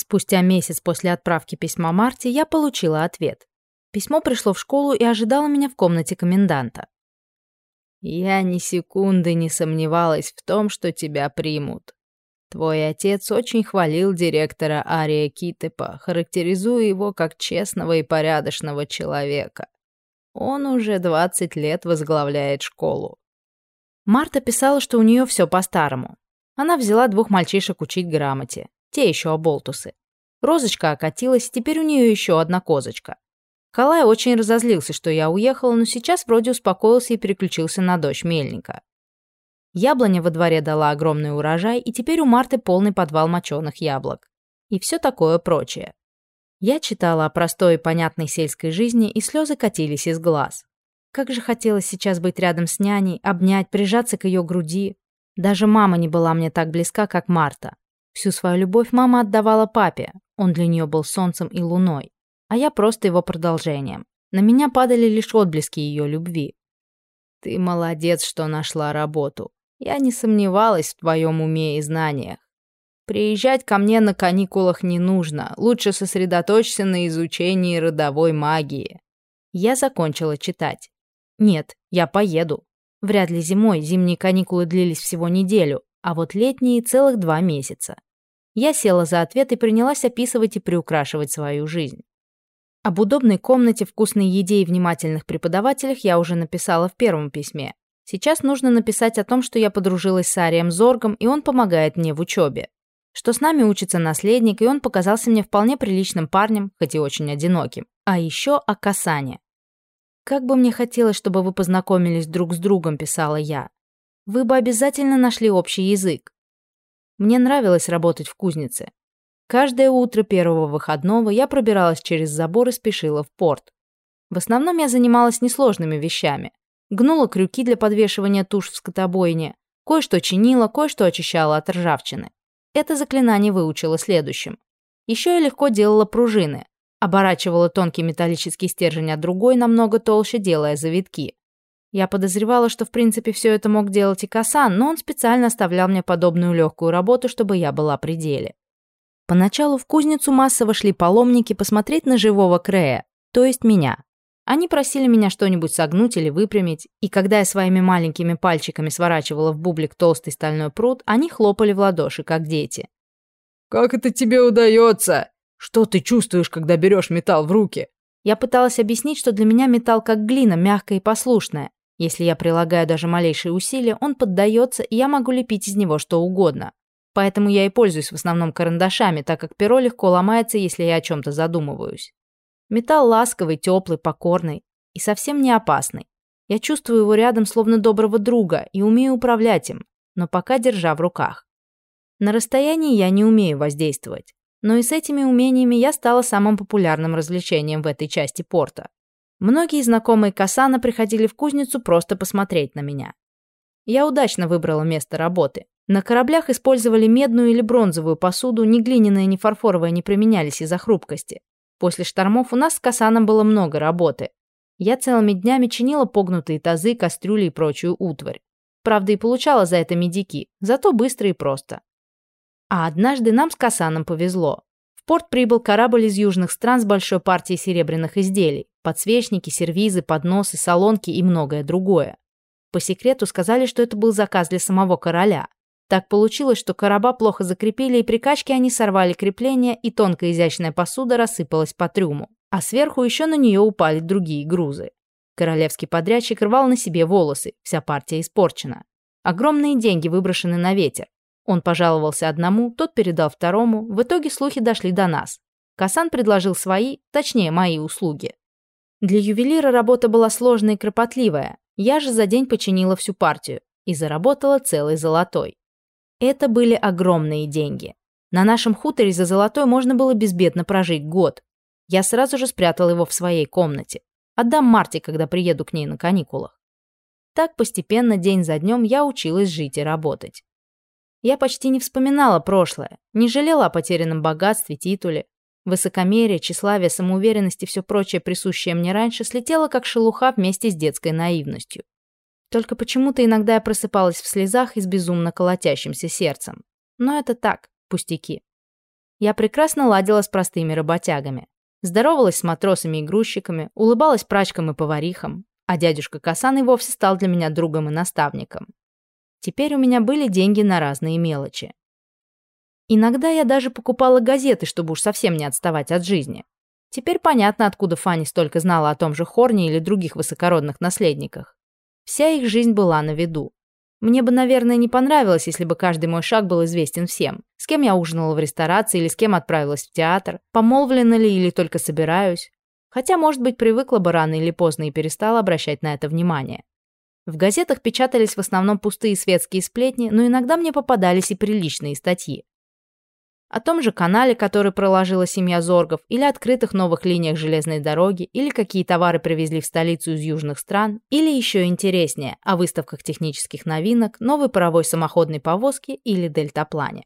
Спустя месяц после отправки письма Марте я получила ответ. Письмо пришло в школу и ожидало меня в комнате коменданта. «Я ни секунды не сомневалась в том, что тебя примут. Твой отец очень хвалил директора Ария Китепа, характеризуя его как честного и порядочного человека. Он уже 20 лет возглавляет школу». Марта писала, что у нее все по-старому. Она взяла двух мальчишек учить грамоте. Те еще оболтусы. Розочка окатилась, теперь у нее еще одна козочка. Калай очень разозлился, что я уехала, но сейчас вроде успокоился и переключился на дочь мельника. Яблоня во дворе дала огромный урожай, и теперь у Марты полный подвал моченых яблок. И все такое прочее. Я читала о простой и понятной сельской жизни, и слезы катились из глаз. Как же хотелось сейчас быть рядом с няней, обнять, прижаться к ее груди. Даже мама не была мне так близка, как Марта. Всю свою любовь мама отдавала папе. Он для нее был солнцем и луной. А я просто его продолжением. На меня падали лишь отблески ее любви. «Ты молодец, что нашла работу. Я не сомневалась в твоем уме и знаниях. Приезжать ко мне на каникулах не нужно. Лучше сосредоточься на изучении родовой магии». Я закончила читать. Нет, я поеду. Вряд ли зимой, зимние каникулы длились всего неделю, а вот Я села за ответ и принялась описывать и приукрашивать свою жизнь. Об удобной комнате, вкусной еде и внимательных преподавателях я уже написала в первом письме. Сейчас нужно написать о том, что я подружилась с Арием Зоргом, и он помогает мне в учебе. Что с нами учится наследник, и он показался мне вполне приличным парнем, хоть и очень одиноким. А еще о Касане. «Как бы мне хотелось, чтобы вы познакомились друг с другом», – писала я. «Вы бы обязательно нашли общий язык. Мне нравилось работать в кузнице. Каждое утро первого выходного я пробиралась через забор и спешила в порт. В основном я занималась несложными вещами. Гнула крюки для подвешивания туш в скотобойне, кое-что чинила, кое-что очищала от ржавчины. Это заклинание выучила следующим. Еще я легко делала пружины, оборачивала тонкий металлический стержень от другой намного толще, делая завитки. Я подозревала, что в принципе все это мог делать и Касан, но он специально оставлял мне подобную легкую работу, чтобы я была при деле. Поначалу в кузницу массово шли паломники посмотреть на живого Крея, то есть меня. Они просили меня что-нибудь согнуть или выпрямить, и когда я своими маленькими пальчиками сворачивала в бублик толстый стальной пруд, они хлопали в ладоши, как дети. «Как это тебе удается?» Что ты чувствуешь, когда берешь металл в руки? Если я прилагаю даже малейшие усилия, он поддается, и я могу лепить из него что угодно. Поэтому я и пользуюсь в основном карандашами, так как перо легко ломается, если я о чем-то задумываюсь. Металл ласковый, теплый, покорный и совсем не опасный. Я чувствую его рядом словно доброго друга и умею управлять им, но пока держа в руках. На расстоянии я не умею воздействовать, но и с этими умениями я стала самым популярным развлечением в этой части порта. Многие знакомые Касана приходили в кузницу просто посмотреть на меня. Я удачно выбрала место работы. На кораблях использовали медную или бронзовую посуду, ни глиняная, ни фарфоровая не применялись из-за хрупкости. После штормов у нас с Касаном было много работы. Я целыми днями чинила погнутые тазы, кастрюли и прочую утварь. Правда, и получала за это медики, зато быстро и просто. А однажды нам с Касаном повезло. В порт прибыл корабль из южных стран с большой партией серебряных изделий подсвечники, сервизы, подносы, салонки и многое другое. По секрету сказали, что это был заказ для самого короля. Так получилось, что короба плохо закрепили, и при качке они сорвали крепление, и тонкая изящная посуда рассыпалась по трюму. А сверху еще на нее упали другие грузы. Королевский подрядчик рвал на себе волосы, вся партия испорчена. Огромные деньги выброшены на ветер. Он пожаловался одному, тот передал второму, в итоге слухи дошли до нас. Касан предложил свои, точнее, мои услуги. Для ювелира работа была сложная и кропотливая. Я же за день починила всю партию и заработала целый золотой. Это были огромные деньги. На нашем хуторе за золотой можно было безбедно прожить год. Я сразу же спрятала его в своей комнате. Отдам Марте, когда приеду к ней на каникулах. Так постепенно, день за днем, я училась жить и работать. Я почти не вспоминала прошлое, не жалела о потерянном богатстве, титуле. Высокомерие, тщеславие, самоуверенность и все прочее, присущее мне раньше, слетело как шелуха вместе с детской наивностью. Только почему-то иногда я просыпалась в слезах и с безумно колотящимся сердцем. Но это так, пустяки. Я прекрасно ладила с простыми работягами. Здоровалась с матросами и грузчиками, улыбалась прачкам и поварихам, а дядюшка Касан и вовсе стал для меня другом и наставником. Теперь у меня были деньги на разные мелочи. Иногда я даже покупала газеты, чтобы уж совсем не отставать от жизни. Теперь понятно, откуда Фанни столько знала о том же Хорне или других высокородных наследниках. Вся их жизнь была на виду. Мне бы, наверное, не понравилось, если бы каждый мой шаг был известен всем. С кем я ужинала в ресторации или с кем отправилась в театр, помолвлена ли или только собираюсь. Хотя, может быть, привыкла бы рано или поздно и перестала обращать на это внимание. В газетах печатались в основном пустые светские сплетни, но иногда мне попадались и приличные статьи. о том же канале, который проложила семья Зоргов, или открытых новых линиях железной дороги, или какие товары привезли в столицу из южных стран, или еще интереснее, о выставках технических новинок, новой паровой самоходной повозки или дельтаплане.